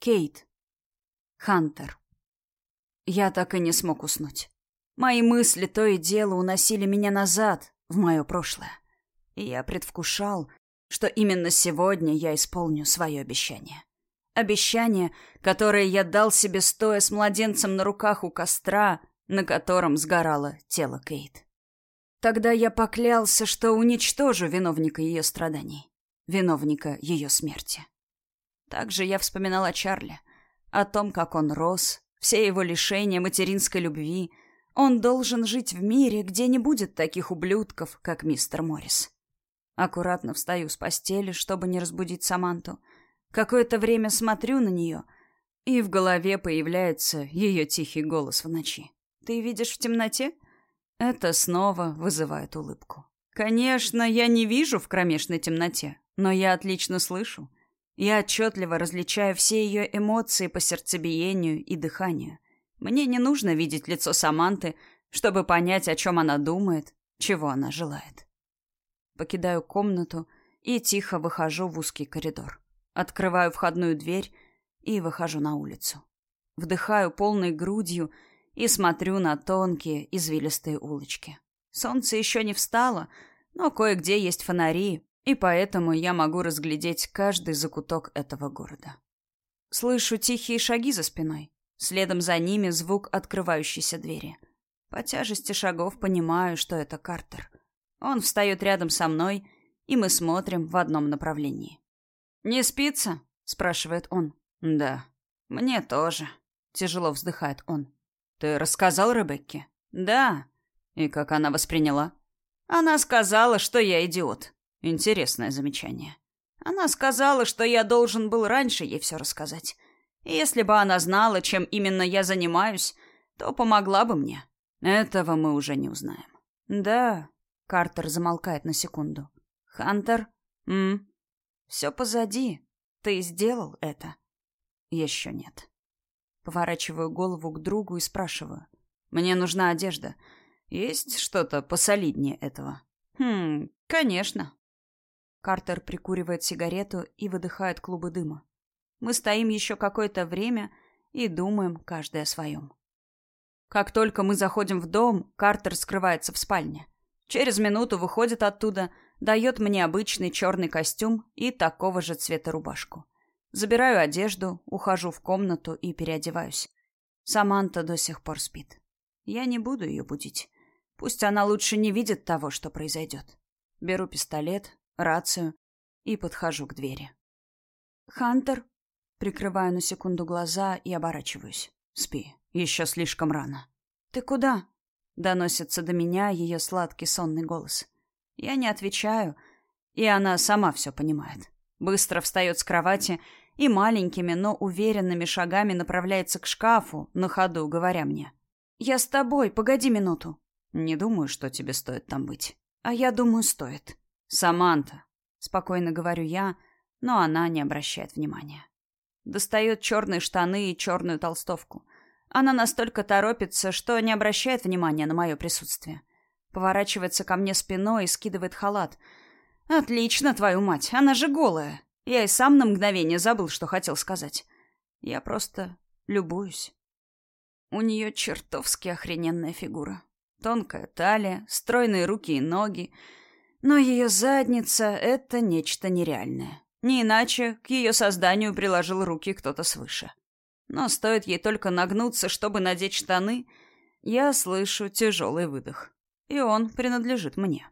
Кейт. Хантер. Я так и не смог уснуть. Мои мысли то и дело уносили меня назад, в мое прошлое. И я предвкушал, что именно сегодня я исполню свое обещание. Обещание, которое я дал себе, стоя с младенцем на руках у костра, на котором сгорало тело Кейт. Тогда я поклялся, что уничтожу виновника ее страданий, виновника ее смерти. Также я вспоминал о Чарли, о том, как он рос, все его лишения материнской любви. Он должен жить в мире, где не будет таких ублюдков, как мистер Моррис. Аккуратно встаю с постели, чтобы не разбудить Саманту. Какое-то время смотрю на нее, и в голове появляется ее тихий голос в ночи. «Ты видишь в темноте?» Это снова вызывает улыбку. Конечно, я не вижу в кромешной темноте, но я отлично слышу. Я отчетливо различаю все ее эмоции по сердцебиению и дыханию. Мне не нужно видеть лицо Саманты, чтобы понять, о чем она думает, чего она желает. Покидаю комнату и тихо выхожу в узкий коридор. Открываю входную дверь и выхожу на улицу. Вдыхаю полной грудью и смотрю на тонкие извилистые улочки. Солнце еще не встало, но кое-где есть фонари, и поэтому я могу разглядеть каждый закуток этого города. Слышу тихие шаги за спиной. Следом за ними звук открывающейся двери. По тяжести шагов понимаю, что это Картер. Он встает рядом со мной, и мы смотрим в одном направлении. «Не спится?» — спрашивает он. «Да». «Мне тоже», — тяжело вздыхает он. «Ты рассказал Ребекке?» «Да». «И как она восприняла?» «Она сказала, что я идиот». Интересное замечание. Она сказала, что я должен был раньше ей все рассказать. И если бы она знала, чем именно я занимаюсь, то помогла бы мне. Этого мы уже не узнаем. Да, Картер замолкает на секунду. Хантер? М? Все позади. Ты сделал это? Еще нет. Поворачиваю голову к другу и спрашиваю. Мне нужна одежда. Есть что-то посолиднее этого? Хм, конечно. Картер прикуривает сигарету и выдыхает клубы дыма. Мы стоим еще какое-то время и думаем каждый о своем. Как только мы заходим в дом, Картер скрывается в спальне. Через минуту выходит оттуда, дает мне обычный черный костюм и такого же цвета рубашку. Забираю одежду, ухожу в комнату и переодеваюсь. Саманта до сих пор спит. Я не буду ее будить. Пусть она лучше не видит того, что произойдет. Беру пистолет, рацию и подхожу к двери. «Хантер?» Прикрываю на секунду глаза и оборачиваюсь. «Спи, еще слишком рано». «Ты куда?» Доносится до меня ее сладкий сонный голос. Я не отвечаю, и она сама все понимает. Быстро встает с кровати и маленькими, но уверенными шагами направляется к шкафу, на ходу говоря мне. «Я с тобой, погоди минуту». «Не думаю, что тебе стоит там быть». «А я думаю, стоит». «Саманта», — спокойно говорю я, но она не обращает внимания. Достает черные штаны и черную толстовку. Она настолько торопится, что не обращает внимания на мое присутствие. Поворачивается ко мне спиной и скидывает халат. «Отлично, твою мать, она же голая!» Я и сам на мгновение забыл, что хотел сказать. Я просто любуюсь. У нее чертовски охрененная фигура. Тонкая талия, стройные руки и ноги — но ее задница — это нечто нереальное. Не иначе к ее созданию приложил руки кто-то свыше. Но стоит ей только нагнуться, чтобы надеть штаны, я слышу тяжелый выдох. И он принадлежит мне.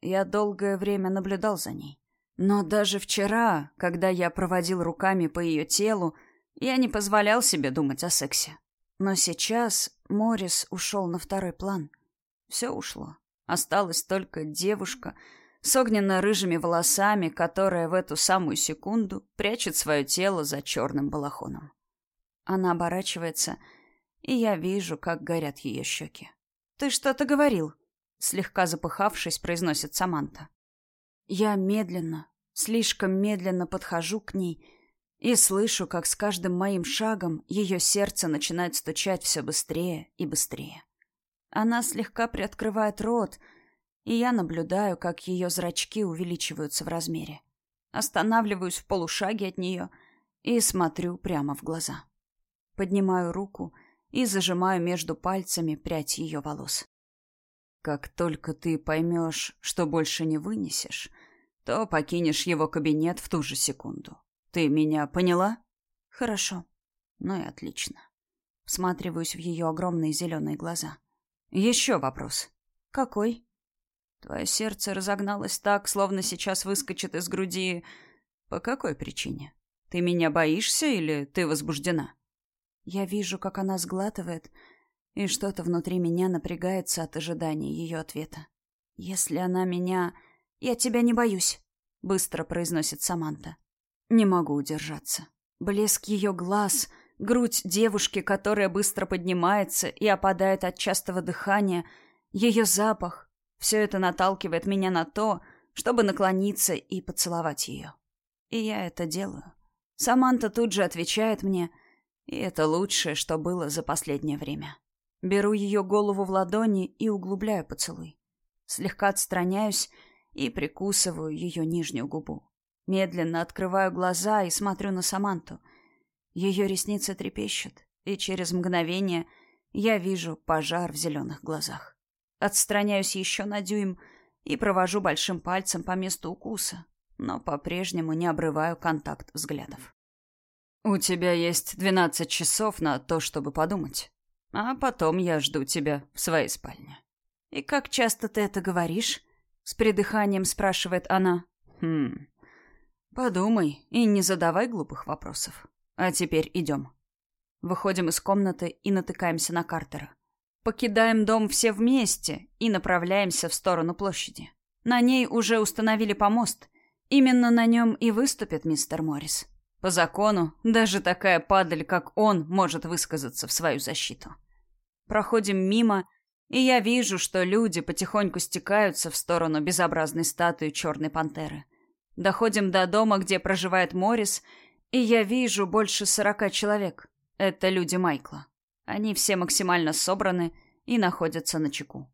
Я долгое время наблюдал за ней. Но даже вчера, когда я проводил руками по ее телу, я не позволял себе думать о сексе. Но сейчас Морис ушел на второй план. Все ушло. Осталась только девушка с огненно-рыжими волосами, которая в эту самую секунду прячет свое тело за черным балахоном. Она оборачивается, и я вижу, как горят ее щеки. «Ты что-то говорил?» Слегка запыхавшись, произносит Саманта. Я медленно, слишком медленно подхожу к ней и слышу, как с каждым моим шагом ее сердце начинает стучать все быстрее и быстрее. Она слегка приоткрывает рот, и я наблюдаю, как ее зрачки увеличиваются в размере. Останавливаюсь в полушаге от нее и смотрю прямо в глаза. Поднимаю руку и зажимаю между пальцами прядь ее волос. Как только ты поймешь, что больше не вынесешь, то покинешь его кабинет в ту же секунду. Ты меня поняла? Хорошо. Ну и отлично. Всматриваюсь в ее огромные зеленые глаза. Еще вопрос. Какой? Твое сердце разогналось так, словно сейчас выскочит из груди. По какой причине? Ты меня боишься или ты возбуждена? Я вижу, как она сглатывает, и что-то внутри меня напрягается от ожидания ее ответа. Если она меня... Я тебя не боюсь, быстро произносит Саманта. Не могу удержаться. Блеск ее глаз, грудь девушки, которая быстро поднимается и опадает от частого дыхания, ее запах, все это наталкивает меня на то, чтобы наклониться и поцеловать ее. И я это делаю. Саманта тут же отвечает мне, и это лучшее, что было за последнее время. Беру ее голову в ладони и углубляю поцелуй. Слегка отстраняюсь и прикусываю ее нижнюю губу. Медленно открываю глаза и смотрю на Саманту. Ее ресницы трепещут, и через мгновение я вижу пожар в зеленых глазах. Отстраняюсь еще на дюйм и провожу большим пальцем по месту укуса, но по-прежнему не обрываю контакт взглядов. «У тебя есть двенадцать часов на то, чтобы подумать. А потом я жду тебя в своей спальне». «И как часто ты это говоришь?» — с придыханием спрашивает она. «Хм... Подумай и не задавай глупых вопросов. А теперь идем». Выходим из комнаты и натыкаемся на Картера. Покидаем дом все вместе и направляемся в сторону площади. На ней уже установили помост. Именно на нем и выступит мистер Моррис. По закону, даже такая падаль, как он, может высказаться в свою защиту. Проходим мимо, и я вижу, что люди потихоньку стекаются в сторону безобразной статуи черной пантеры. Доходим до дома, где проживает Моррис, и я вижу больше сорока человек. Это люди Майкла. Они все максимально собраны и находятся на чеку.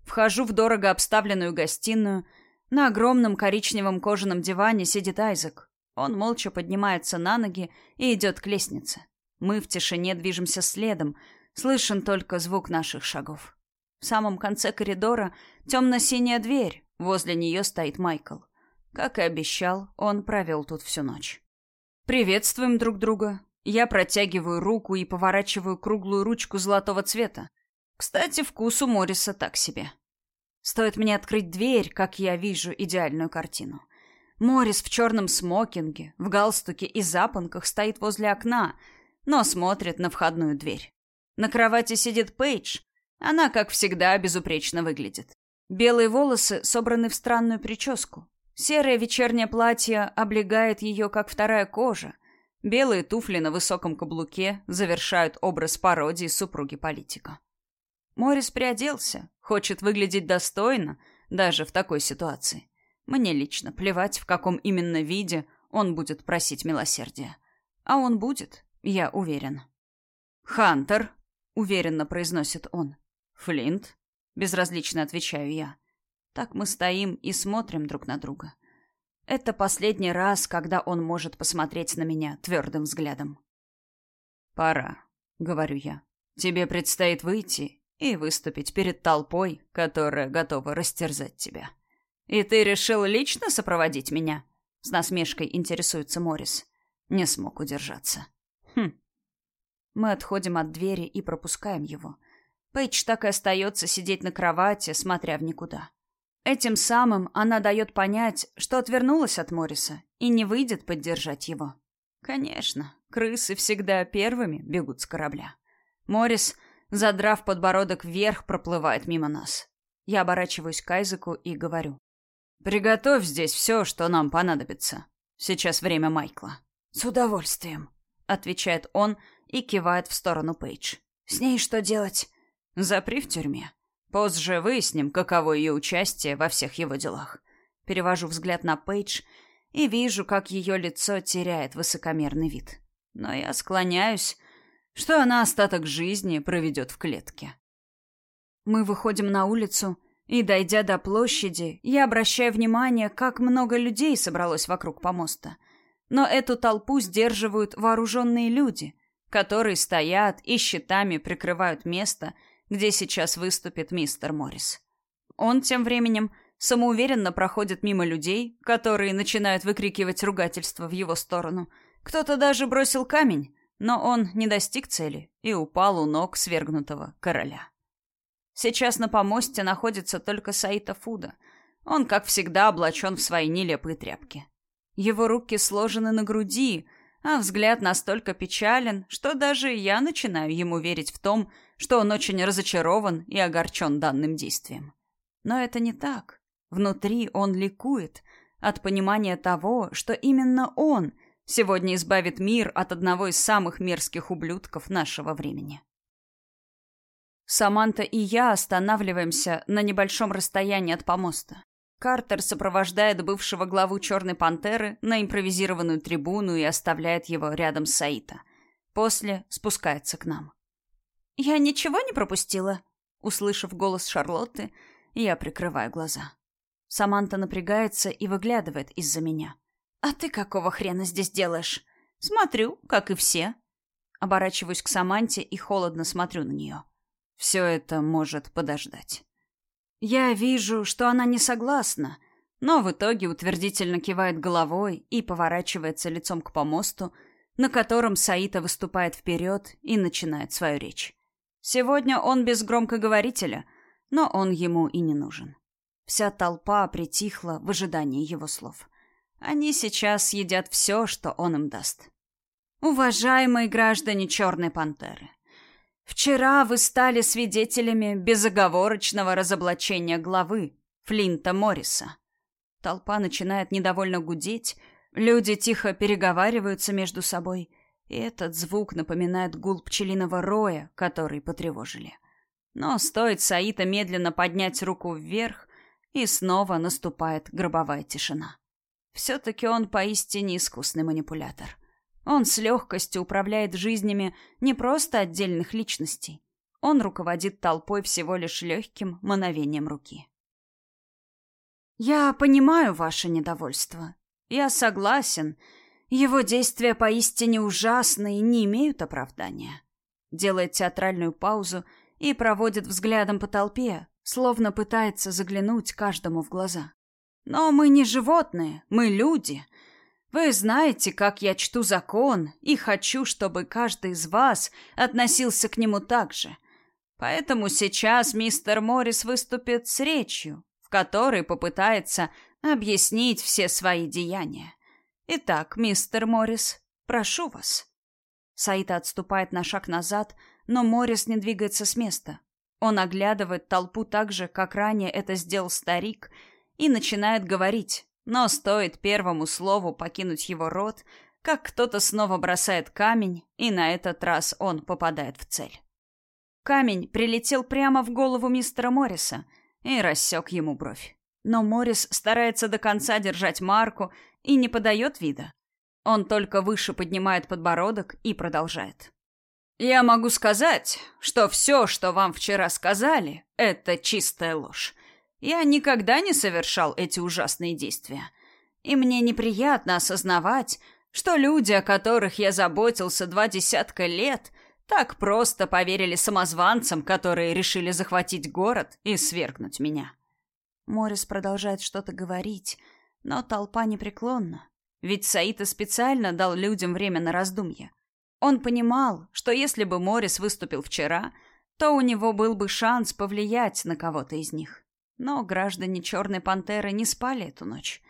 Вхожу в дорого обставленную гостиную. На огромном коричневом кожаном диване сидит Айзек. Он молча поднимается на ноги и идет к лестнице. Мы в тишине движемся следом. Слышен только звук наших шагов. В самом конце коридора темно-синяя дверь. Возле нее стоит Майкл. Как и обещал, он провел тут всю ночь. Приветствуем друг друга. Я протягиваю руку и поворачиваю круглую ручку золотого цвета. Кстати, вкус у Морриса так себе. Стоит мне открыть дверь, как я вижу идеальную картину. Моррис в черном смокинге, в галстуке и запонках стоит возле окна, но смотрит на входную дверь. На кровати сидит Пейдж. Она, как всегда, безупречно выглядит. Белые волосы собраны в странную прическу. Серое вечернее платье облегает ее, как вторая кожа, Белые туфли на высоком каблуке завершают образ пародии супруги политика. Морис приоделся, хочет выглядеть достойно, даже в такой ситуации. Мне лично плевать, в каком именно виде он будет просить милосердия. А он будет, я уверен. «Хантер», — уверенно произносит он. «Флинт», — безразлично отвечаю я. Так мы стоим и смотрим друг на друга. Это последний раз, когда он может посмотреть на меня твердым взглядом. «Пора», — говорю я. «Тебе предстоит выйти и выступить перед толпой, которая готова растерзать тебя». «И ты решил лично сопроводить меня?» С насмешкой интересуется Морис. Не смог удержаться. «Хм». Мы отходим от двери и пропускаем его. Пейдж так и остается сидеть на кровати, смотря в никуда. Этим самым она дает понять, что отвернулась от Морриса и не выйдет поддержать его. Конечно, крысы всегда первыми бегут с корабля. Моррис, задрав подбородок вверх, проплывает мимо нас. Я оборачиваюсь к Айзеку и говорю. «Приготовь здесь все, что нам понадобится. Сейчас время Майкла». «С удовольствием», — отвечает он и кивает в сторону Пейдж. «С ней что делать?» «Запри в тюрьме. Позже выясним, каково ее участие во всех его делах. Перевожу взгляд на Пейдж и вижу, как ее лицо теряет высокомерный вид. Но я склоняюсь, что она остаток жизни проведет в клетке. Мы выходим на улицу, и, дойдя до площади, я обращаю внимание, как много людей собралось вокруг помоста. Но эту толпу сдерживают вооруженные люди, которые стоят и щитами прикрывают место, где сейчас выступит мистер Моррис. Он тем временем самоуверенно проходит мимо людей, которые начинают выкрикивать ругательства в его сторону. Кто-то даже бросил камень, но он не достиг цели и упал у ног свергнутого короля. Сейчас на помосте находится только Саита Фуда. Он, как всегда, облачен в свои нелепые тряпки. Его руки сложены на груди, а взгляд настолько печален, что даже я начинаю ему верить в том, что он очень разочарован и огорчен данным действием. Но это не так. Внутри он ликует от понимания того, что именно он сегодня избавит мир от одного из самых мерзких ублюдков нашего времени. Саманта и я останавливаемся на небольшом расстоянии от помоста. Картер сопровождает бывшего главу Черной Пантеры на импровизированную трибуну и оставляет его рядом с Саита. После спускается к нам. «Я ничего не пропустила?» Услышав голос Шарлотты, я прикрываю глаза. Саманта напрягается и выглядывает из-за меня. «А ты какого хрена здесь делаешь?» «Смотрю, как и все». Оборачиваюсь к Саманте и холодно смотрю на нее. Все это может подождать. Я вижу, что она не согласна, но в итоге утвердительно кивает головой и поворачивается лицом к помосту, на котором Саита выступает вперед и начинает свою речь. Сегодня он без громкоговорителя, но он ему и не нужен. Вся толпа притихла в ожидании его слов. Они сейчас съедят все, что он им даст. Уважаемые граждане Черной Пантеры, вчера вы стали свидетелями безоговорочного разоблачения главы Флинта Морриса. Толпа начинает недовольно гудеть, люди тихо переговариваются между собой, и этот звук напоминает гул пчелиного роя, который потревожили. Но стоит Саита медленно поднять руку вверх, и снова наступает гробовая тишина. Все-таки он поистине искусный манипулятор. Он с легкостью управляет жизнями не просто отдельных личностей. Он руководит толпой всего лишь легким мановением руки. «Я понимаю ваше недовольство. Я согласен. Его действия поистине ужасны и не имеют оправдания». Делает театральную паузу и проводит взглядом по толпе, словно пытается заглянуть каждому в глаза. Но мы не животные, мы люди. Вы знаете, как я чту закон и хочу, чтобы каждый из вас относился к нему так же. Поэтому сейчас мистер Моррис выступит с речью, в которой попытается объяснить все свои деяния. Итак, мистер Моррис, прошу вас. Саита отступает на шаг назад, но Моррис не двигается с места. Он оглядывает толпу так же, как ранее это сделал старик, и начинает говорить. Но стоит первому слову покинуть его рот, как кто-то снова бросает камень, и на этот раз он попадает в цель. Камень прилетел прямо в голову мистера Морриса и рассек ему бровь. Но Моррис старается до конца держать марку и не подает вида. Он только выше поднимает подбородок и продолжает. «Я могу сказать, что все, что вам вчера сказали, это чистая ложь. Я никогда не совершал эти ужасные действия. И мне неприятно осознавать, что люди, о которых я заботился два десятка лет, так просто поверили самозванцам, которые решили захватить город и свергнуть меня. Морис продолжает что-то говорить, но толпа непреклонна. Ведь Саита специально дал людям время на раздумье. Он понимал, что если бы Морис выступил вчера, то у него был бы шанс повлиять на кого-то из них. Но граждане Черной Пантеры не спали эту ночь.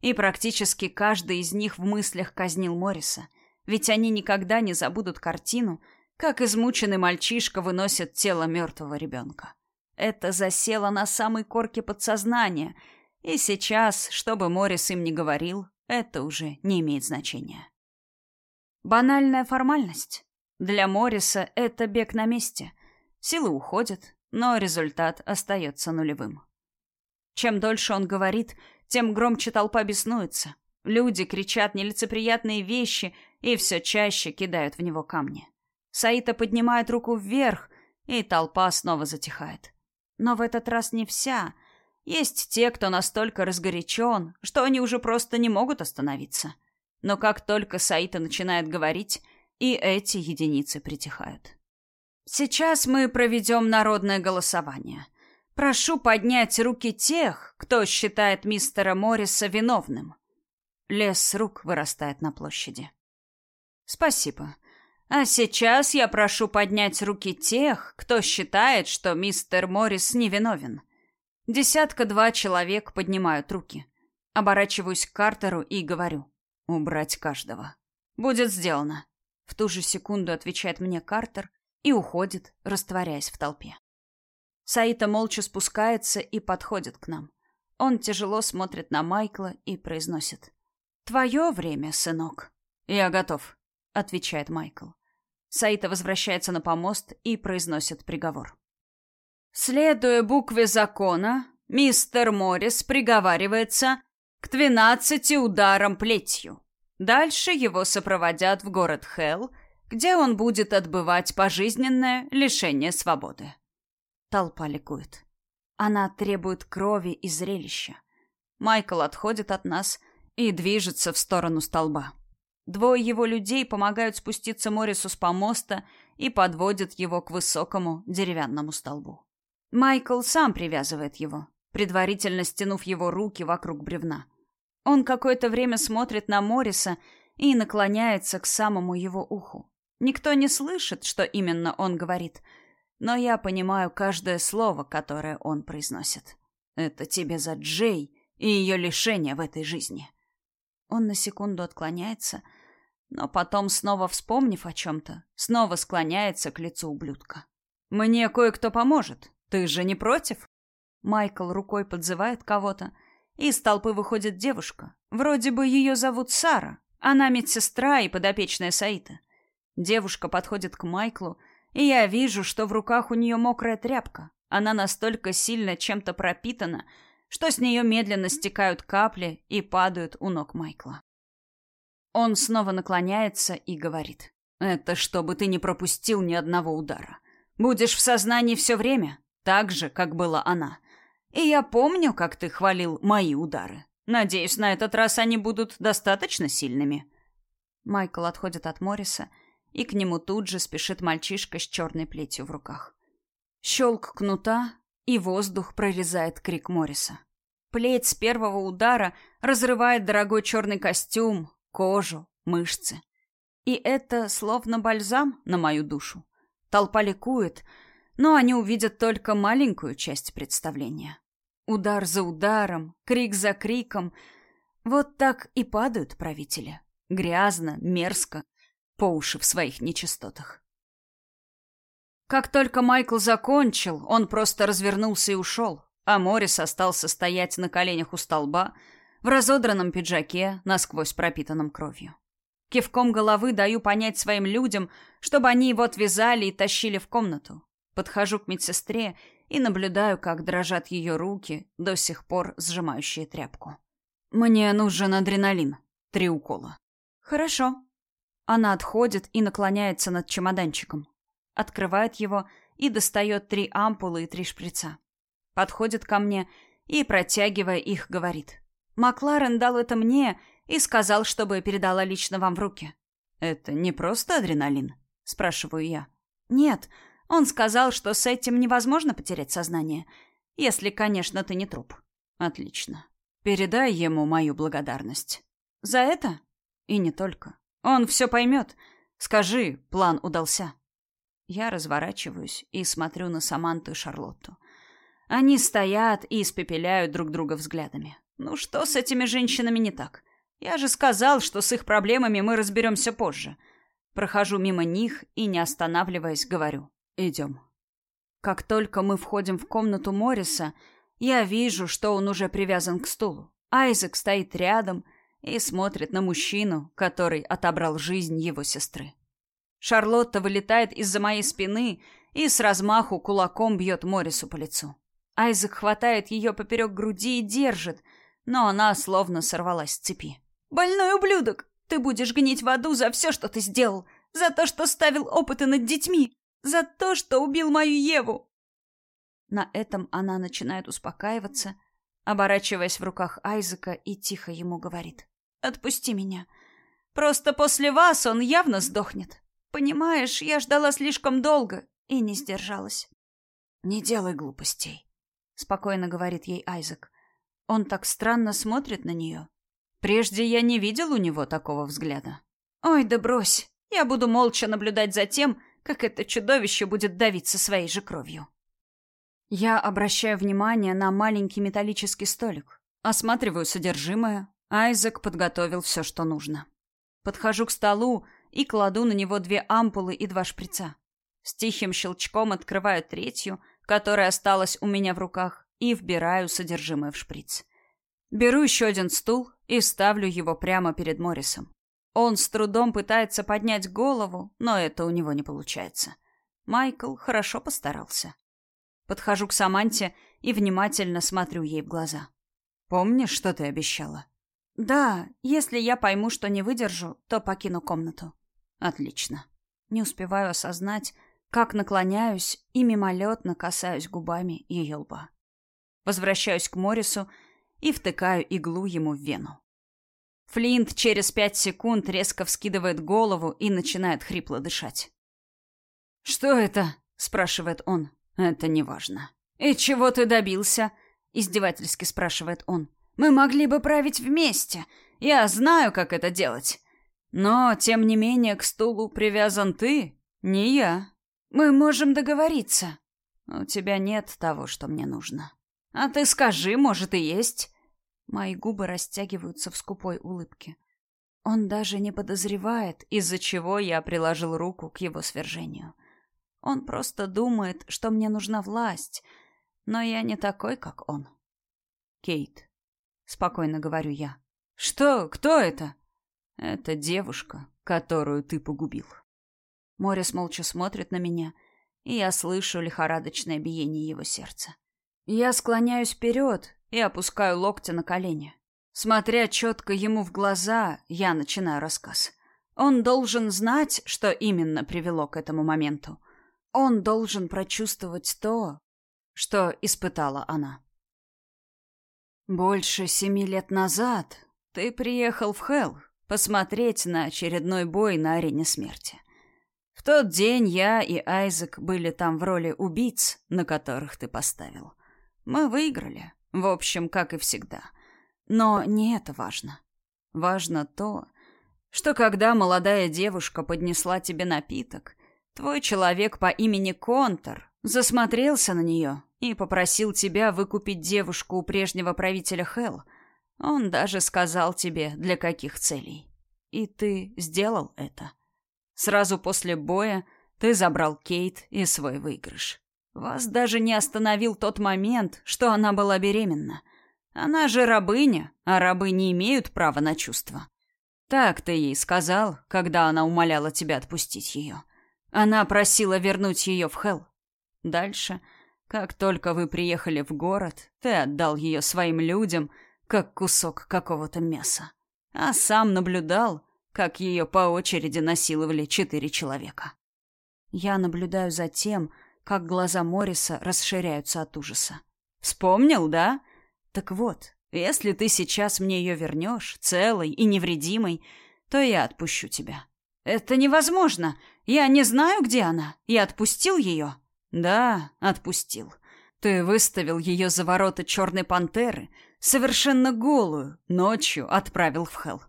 И практически каждый из них в мыслях казнил Морриса. Ведь они никогда не забудут картину, как измученный мальчишка выносит тело мертвого ребенка. Это засело на самой корке подсознания, и сейчас, что бы Моррис им ни говорил, это уже не имеет значения. Банальная формальность. Для Морриса это бег на месте. Силы уходят, но результат остается нулевым. Чем дольше он говорит, тем громче толпа беснуется. Люди кричат нелицеприятные вещи и все чаще кидают в него камни. Саита поднимает руку вверх, и толпа снова затихает. Но в этот раз не вся. Есть те, кто настолько разгорячен, что они уже просто не могут остановиться. Но как только Саита начинает говорить, и эти единицы притихают. Сейчас мы проведем народное голосование. Прошу поднять руки тех, кто считает мистера Морриса виновным. Лес рук вырастает на площади. Спасибо. А сейчас я прошу поднять руки тех, кто считает, что мистер Моррис невиновен. Десятка-два человек поднимают руки. Оборачиваюсь к Картеру и говорю. Убрать каждого. Будет сделано. В ту же секунду отвечает мне Картер и уходит, растворяясь в толпе. Саита молча спускается и подходит к нам. Он тяжело смотрит на Майкла и произносит. «Твое время, сынок». «Я готов», — отвечает Майкл. Саита возвращается на помост и произносит приговор. Следуя букве закона, мистер Моррис приговаривается к двенадцати ударам плетью. Дальше его сопроводят в город Хелл, где он будет отбывать пожизненное лишение свободы. Толпа ликует. Она требует крови и зрелища. Майкл отходит от нас и движется в сторону столба. Двое его людей помогают спуститься Морису с помоста и подводят его к высокому деревянному столбу. Майкл сам привязывает его, предварительно стянув его руки вокруг бревна. Он какое-то время смотрит на Мориса и наклоняется к самому его уху. Никто не слышит, что именно он говорит, но я понимаю каждое слово, которое он произносит. Это тебе за Джей и ее лишение в этой жизни. Он на секунду отклоняется, но потом, снова вспомнив о чем-то, снова склоняется к лицу ублюдка. «Мне кое-кто поможет. Ты же не против?» Майкл рукой подзывает кого-то, и из толпы выходит девушка. Вроде бы ее зовут Сара. Она медсестра и подопечная Саита. Девушка подходит к Майклу, и я вижу, что в руках у нее мокрая тряпка. Она настолько сильно чем-то пропитана, что с нее медленно стекают капли и падают у ног Майкла. Он снова наклоняется и говорит. «Это чтобы ты не пропустил ни одного удара. Будешь в сознании все время, так же, как была она. И я помню, как ты хвалил мои удары. Надеюсь, на этот раз они будут достаточно сильными». Майкл отходит от Морриса, и к нему тут же спешит мальчишка с черной плетью в руках. Щелк кнута, и воздух прорезает крик Морриса. Плеть с первого удара разрывает дорогой черный костюм, кожу, мышцы. И это словно бальзам на мою душу. Толпа ликует, но они увидят только маленькую часть представления. Удар за ударом, крик за криком. Вот так и падают правители. Грязно, мерзко, по уши в своих нечистотах. Как только Майкл закончил, он просто развернулся и ушел, а Моррис остался стоять на коленях у столба, в разодранном пиджаке, насквозь пропитанном кровью. Кивком головы даю понять своим людям, чтобы они его отвязали и тащили в комнату. Подхожу к медсестре и наблюдаю, как дрожат ее руки, до сих пор сжимающие тряпку. «Мне нужен адреналин. Три укола». «Хорошо». Она отходит и наклоняется над чемоданчиком. Открывает его и достает три ампулы и три шприца. Подходит ко мне и, протягивая их, говорит. Макларен дал это мне и сказал, чтобы передала лично вам в руки. Это не просто адреналин, спрашиваю я. Нет, он сказал, что с этим невозможно потерять сознание, если, конечно, ты не труп. Отлично. Передай ему мою благодарность. За это? И не только. Он все поймет. Скажи, план удался. Я разворачиваюсь и смотрю на Саманту и Шарлотту. Они стоят и испепеляют друг друга взглядами. Ну что с этими женщинами не так? Я же сказал, что с их проблемами мы разберемся позже. Прохожу мимо них и, не останавливаясь, говорю. Идем. Как только мы входим в комнату Морриса, я вижу, что он уже привязан к стулу. Айзек стоит рядом и смотрит на мужчину, который отобрал жизнь его сестры. Шарлотта вылетает из-за моей спины и с размаху кулаком бьет Моррису по лицу. Айзек хватает ее поперек груди и держит — но она словно сорвалась с цепи. «Больной ублюдок! Ты будешь гнить в аду за все, что ты сделал! За то, что ставил опыты над детьми! За то, что убил мою Еву!» На этом она начинает успокаиваться, оборачиваясь в руках Айзека и тихо ему говорит. «Отпусти меня. Просто после вас он явно сдохнет. Понимаешь, я ждала слишком долго и не сдержалась. Не делай глупостей, спокойно говорит ей Айзек. Он так странно смотрит на нее. Прежде я не видел у него такого взгляда. Ой, да брось. Я буду молча наблюдать за тем, как это чудовище будет давиться своей же кровью. Я обращаю внимание на маленький металлический столик. Осматриваю содержимое. Айзек подготовил все, что нужно. Подхожу к столу и кладу на него две ампулы и два шприца. С тихим щелчком открываю третью, которая осталась у меня в руках, и вбираю содержимое в шприц. Беру еще один стул и ставлю его прямо перед Моррисом. Он с трудом пытается поднять голову, но это у него не получается. Майкл хорошо постарался. Подхожу к Саманте и внимательно смотрю ей в глаза. «Помнишь, что ты обещала?» «Да, если я пойму, что не выдержу, то покину комнату». «Отлично». Не успеваю осознать, как наклоняюсь и мимолетно касаюсь губами ее лба. Возвращаюсь к Морису и втыкаю иглу ему в вену. Флинт через пять секунд резко вскидывает голову и начинает хрипло дышать. «Что это?» — спрашивает он. «Это неважно». «И чего ты добился?» — издевательски спрашивает он. «Мы могли бы править вместе. Я знаю, как это делать. Но, тем не менее, к стулу привязан ты, не я. Мы можем договориться. У тебя нет того, что мне нужно. А ты скажи, может, и есть». Мои губы растягиваются в скупой улыбке. Он даже не подозревает, из-за чего я приложил руку к его свержению. — он просто думает, что мне нужна власть, но я не такой, как он. Кейт, спокойно говорю я. Что? Кто это? Это девушка, которую ты погубил. Морис молча смотрит на меня, и я слышу лихорадочное биение его сердца. Я склоняюсь вперед и опускаю локти на колени. Смотря четко ему в глаза, я начинаю рассказ. Он должен знать, что именно привело к этому моменту. Он должен прочувствовать то, что испытала она. Больше семи лет назад ты приехал в Хелл посмотреть на очередной бой на арене смерти. В тот день я и Айзек были там в роли убийц, на которых ты поставил. Мы выиграли, в общем, как и всегда. Но не это важно. Важно то, что когда молодая девушка поднесла тебе напиток, Твой человек по имени Контор засмотрелся на нее и попросил тебя выкупить девушку у прежнего правителя Хел. Он даже сказал тебе, для каких целей. И ты сделал это. Сразу после боя ты забрал Кейт и свой выигрыш. Вас даже не остановил тот момент, что она была беременна. Она же рабыня, а рабы не имеют права на чувства. Так ты ей сказал, когда она умоляла тебя отпустить ее. — она просила вернуть ее в Хелл. Дальше, как только вы приехали в город, ты отдал ее своим людям, как кусок какого-то мяса. А сам наблюдал, как ее по очереди насиловали четыре человека. Я наблюдаю за тем, как глаза Мориса расширяются от ужаса. Вспомнил, да? Так вот, если ты сейчас мне ее вернешь, целой и невредимой, то я отпущу тебя. Это невозможно. Я не знаю, где она. Я отпустил ее. Да, отпустил. Ты выставил ее за ворота черной пантеры, совершенно голую, ночью отправил в Хел.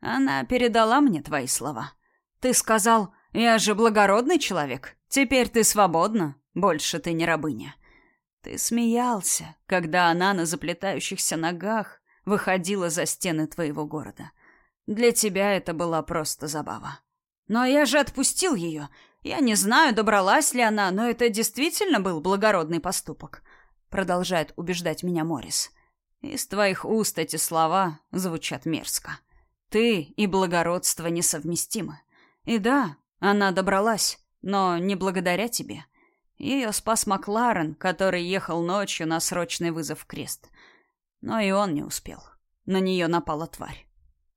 Она передала мне твои слова. Ты сказал, я же благородный человек. Теперь ты свободна. Больше ты не рабыня. Ты смеялся, когда она на заплетающихся ногах выходила за стены твоего города. Для тебя это была просто забава. Но я же отпустил ее. Я не знаю, добралась ли она, но это действительно был благородный поступок. Продолжает убеждать меня Морис. Из твоих уст эти слова звучат мерзко. Ты и благородство несовместимы. И да, она добралась, но не благодаря тебе. Ее спас Макларен, который ехал ночью на срочный вызов в Крест. Но и он не успел. На нее напала тварь.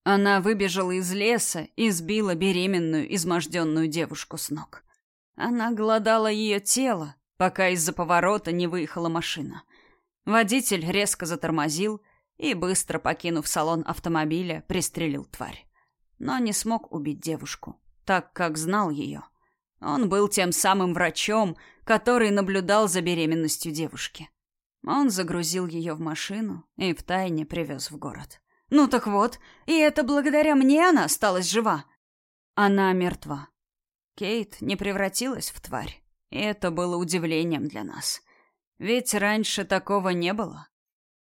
Она выбежала из леса и сбила беременную, изможденную девушку с ног. Она глодала ее тело, пока из-за поворота не выехала машина. Водитель резко затормозил и, быстро покинув салон автомобиля, пристрелил тварь. но не смог убить девушку, так как знал ее. Он был тем самым врачом, который наблюдал за беременностью девушки. Он загрузил ее в машину и втайне привез в город. Ну так вот, и это благодаря мне она осталась жива. Она мертва. Кейт не превратилась в тварь. И это было удивлением для нас. Ведь раньше такого не было.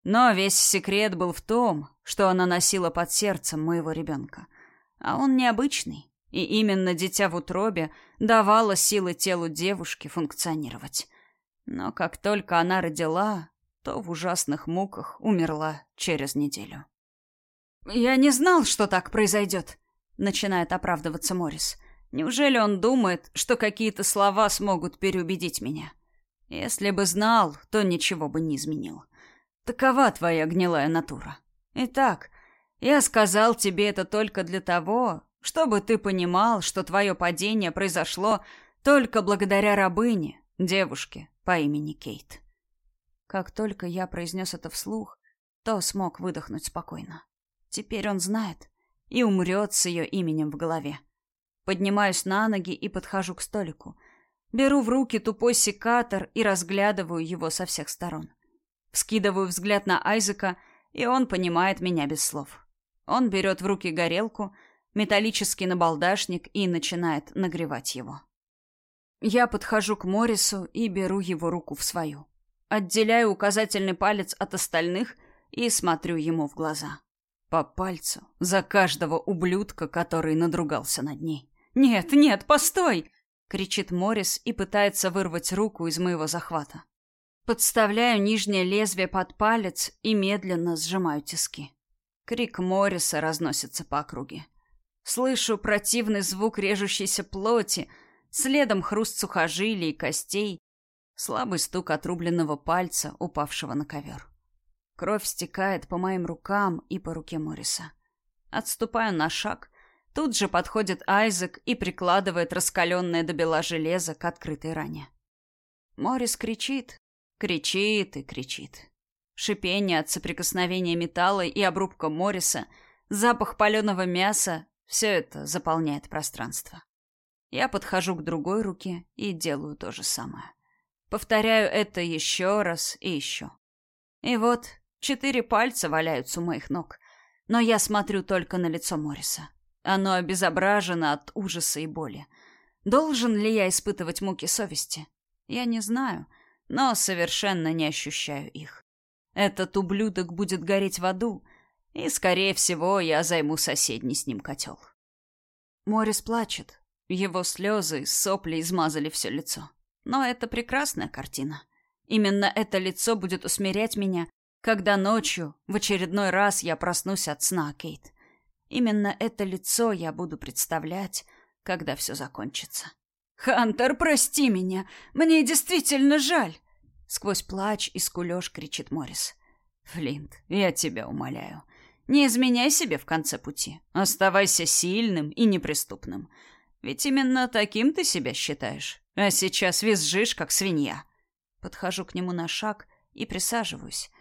Но весь секрет был в том, что она носила под сердцем моего ребенка. А он необычный. И именно дитя в утробе давало силы телу девушки функционировать. Но как только она родила, то в ужасных муках умерла через неделю. «Я не знал, что так произойдет», — начинает оправдываться Морис. «Неужели он думает, что какие-то слова смогут переубедить меня? Если бы знал, то ничего бы не изменил. Такова твоя гнилая натура. Итак, я сказал тебе это только для того, чтобы ты понимал, что твое падение произошло только благодаря рабыне, девушке по имени Кейт. Как только я произнес это вслух, то смог выдохнуть спокойно. Теперь он знает и умрет с ее именем в голове. Поднимаюсь на ноги и подхожу к столику. Беру в руки тупой секатор и разглядываю его со всех сторон. Вскидываю взгляд на Айзека, и он понимает меня без слов. Он берет в руки горелку, металлический набалдашник и начинает нагревать его. Я подхожу к Морису и беру его руку в свою. Отделяю указательный палец от остальных и смотрю ему в глаза. По пальцу за каждого ублюдка, который надругался над ней. «Нет, нет, постой!» — кричит Морис и пытается вырвать руку из моего захвата. Подставляю нижнее лезвие под палец и медленно сжимаю тиски. Крик Морриса разносится по округе. Слышу противный звук режущейся плоти, следом хруст сухожилий и костей, слабый стук отрубленного пальца, упавшего на ковер. Кровь стекает по моим рукам и по руке Морриса. Отступаю на шаг. Тут же подходит Айзек и прикладывает раскаленное до бела железо к открытой ране. Моррис кричит, Кричит и кричит. Шипение от соприкосновения металла и обрубка Морриса, запах паленого мяса — все это заполняет пространство. Я подхожу к другой руке и делаю то же самое. Повторяю это еще раз и еще. И вот четыре пальца валяются у моих ног, но я смотрю только на лицо Морриса. Оно обезображено от ужаса и боли. Должен ли я испытывать муки совести? Я не знаю — но совершенно не ощущаю их. Этот ублюдок будет гореть в аду, и, скорее всего, я займу соседний с ним котел. Морис плачет. Его слезы, сопли измазали все лицо. Но это прекрасная картина. Именно это лицо будет усмирять меня, когда ночью, в очередной раз, я проснусь от сна, Кейт. Именно это лицо я буду представлять, когда все закончится. «Хантер, прости меня! Мне действительно жаль!» Сквозь плач и скулёж кричит Морис. «Флинт, я тебя умоляю. Не изменяй себе в конце пути. Оставайся сильным и неприступным. Ведь именно таким ты себя считаешь. А сейчас визжишь, как свинья». Подхожу к нему на шаг и присаживаюсь.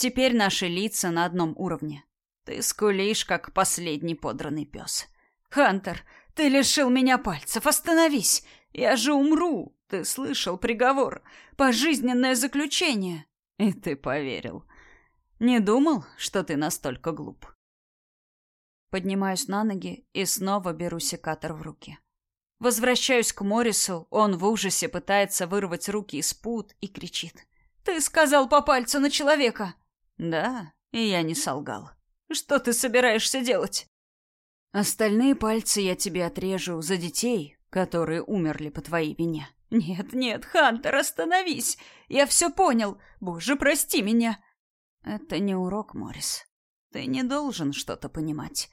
Теперь наши лица на одном уровне. Ты скулишь, как последний подранный пес. «Хантер, ты лишил меня пальцев. Остановись! Я же умру. Ты слышал приговор. Пожизненное заключение. И ты поверил. Не думал, что ты настолько глуп. Поднимаюсь на ноги и снова беру секатор в руки. Возвращаюсь к Морису, он в ужасе пытается вырвать руки из пут и кричит. «Ты сказал по пальцу на человека!» «Да, и я не солгал. Что ты собираешься делать?» «Остальные пальцы я тебе отрежу за детей, которые умерли по твоей вине. Нет, нет, Хантер, остановись. Я все понял. Боже, прости меня. Это не урок, Морис. Ты не должен что-то понимать.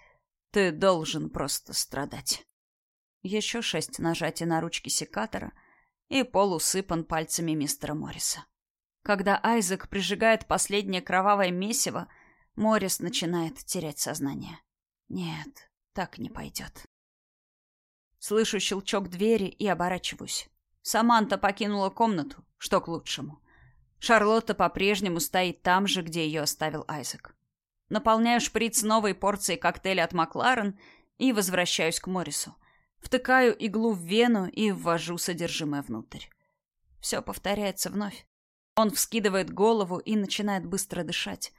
Ты должен просто страдать. Еще шесть нажатий на ручки секатора, и пол усыпан пальцами мистера Морриса. Когда Айзек прижигает последнее кровавое месиво, Моррис начинает терять сознание. Нет, так не пойдет. Слышу щелчок двери и оборачиваюсь. Саманта покинула комнату, что к лучшему. Шарлотта по-прежнему стоит там же, где ее оставил Айзек. Наполняю шприц новой порцией коктейля от Макларен и возвращаюсь к Морису. Втыкаю иглу в вену и ввожу содержимое внутрь. Все повторяется вновь. Он вскидывает голову и начинает быстро дышать.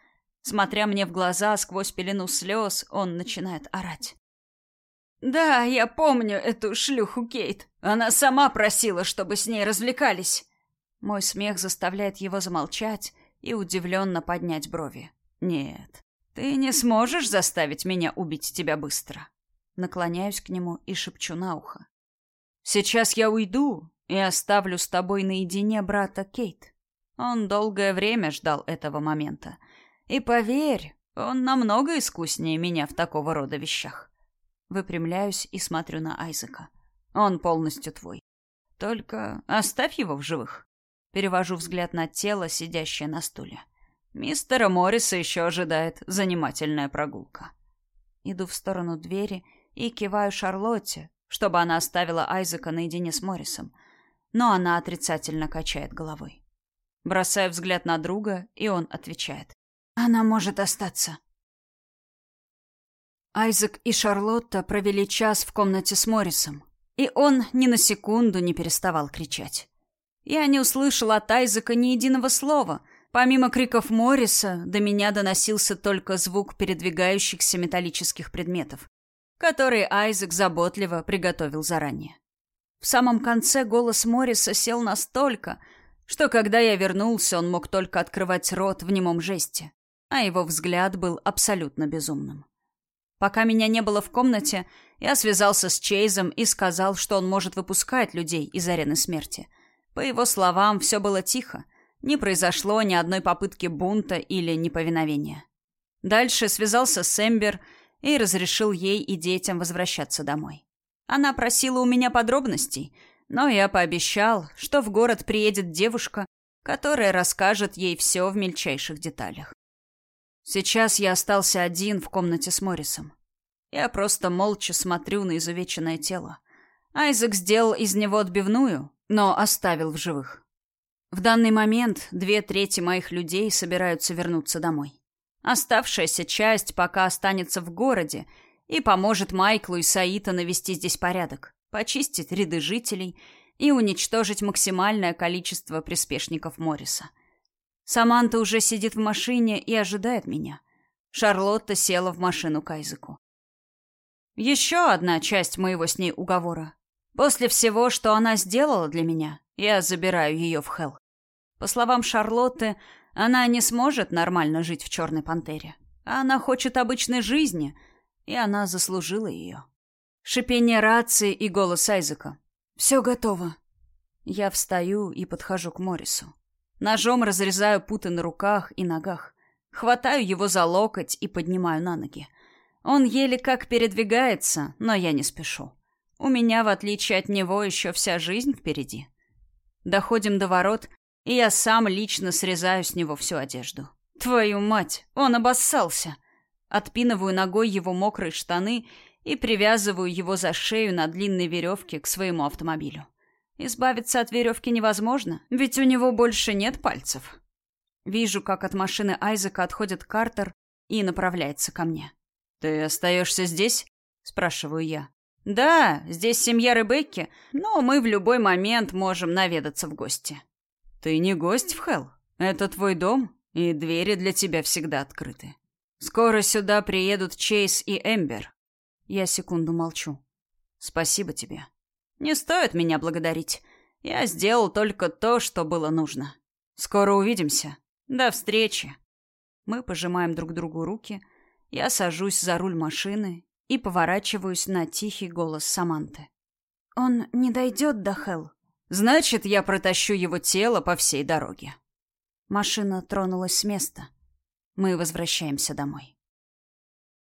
Смотря мне в глаза сквозь пелену слез, он начинает орать. «Да, я помню эту шлюху Кейт. Она сама просила, чтобы с ней развлекались». Мой смех заставляет его замолчать и удивленно поднять брови. «Нет, ты не сможешь заставить меня убить тебя быстро». Наклоняюсь к нему и шепчу на ухо. «Сейчас я уйду и оставлю с тобой наедине брата Кейт. Он долгое время ждал этого момента. И поверь, он намного искуснее меня в такого рода вещах». Выпрямляюсь и смотрю на Айзека. «Он полностью твой. Только оставь его в живых». Перевожу взгляд на тело, сидящее на стуле. Мистера Морриса еще ожидает занимательная прогулка. Иду в сторону двери и киваю Шарлотте, чтобы она оставила Айзека наедине с Моррисом, но она отрицательно качает головой. Бросаю взгляд на друга, и он отвечает. «Она может остаться». Айзек и Шарлотта провели час в комнате с Моррисом, и он ни на секунду не переставал кричать. Я не услышала от Айзека ни единого слова. Помимо криков Морриса, до меня доносился только звук передвигающихся металлических предметов, которые Айзек заботливо приготовил заранее. В самом конце голос Морриса сел настолько, что когда я вернулся, он мог только открывать рот в немом жесте, а его взгляд был абсолютно безумным. Пока меня не было в комнате, я связался с Чейзом и сказал, что он может выпускать людей из арены смерти — по его словам, все было тихо. Не произошло ни одной попытки бунта или неповиновения. Дальше связался с Эмбер и разрешил ей и детям возвращаться домой. Она просила у меня подробностей, но я пообещал, что в город приедет девушка, которая расскажет ей все в мельчайших деталях. Сейчас я остался один в комнате с Моррисом. Я просто молча смотрю на изувеченное тело. Айзек сделал из него отбивную, но оставил в живых. В данный момент две трети моих людей собираются вернуться домой. Оставшаяся часть пока останется в городе и поможет Майклу и Саита навести здесь порядок, почистить ряды жителей и уничтожить максимальное количество приспешников Морриса. Саманта уже сидит в машине и ожидает меня. Шарлотта села в машину к Айзеку. Еще одна часть моего с ней уговора После всего, что она сделала для меня, я забираю ее в Хелл. По словам Шарлотты, она не сможет нормально жить в Черной Пантере. Она хочет обычной жизни, и она заслужила ее. Шипение рации и голос Айзека. «Все готово». Я встаю и подхожу к Морису. Ножом разрезаю путы на руках и ногах. Хватаю его за локоть и поднимаю на ноги. Он еле как передвигается, но я не спешу. У меня, в отличие от него, еще вся жизнь впереди. Доходим до ворот, и я сам лично срезаю с него всю одежду. Твою мать, он обоссался. Отпинываю ногой его мокрые штаны и привязываю его за шею на длинной веревке к своему автомобилю. Избавиться от веревки невозможно, ведь у него больше нет пальцев. Вижу, как от машины Айзека отходит Картер и направляется ко мне. «Ты остаешься здесь?» — спрашиваю я. Да, здесь семья Ребекки, но мы в любой момент можем наведаться в гости. Ты не гость в Хелл. Это твой дом, и двери для тебя всегда открыты. Скоро сюда приедут Чейз и Эмбер. Я секунду молчу. Спасибо тебе. Не стоит меня благодарить. Я сделал только то, что было нужно. Скоро увидимся. До встречи. Мы пожимаем друг другу руки. Я сажусь за руль машины и поворачиваюсь на тихий голос Саманты. «Он не дойдет до Хелл?» «Значит, я протащу его тело по всей дороге». Машина тронулась с места. Мы возвращаемся домой.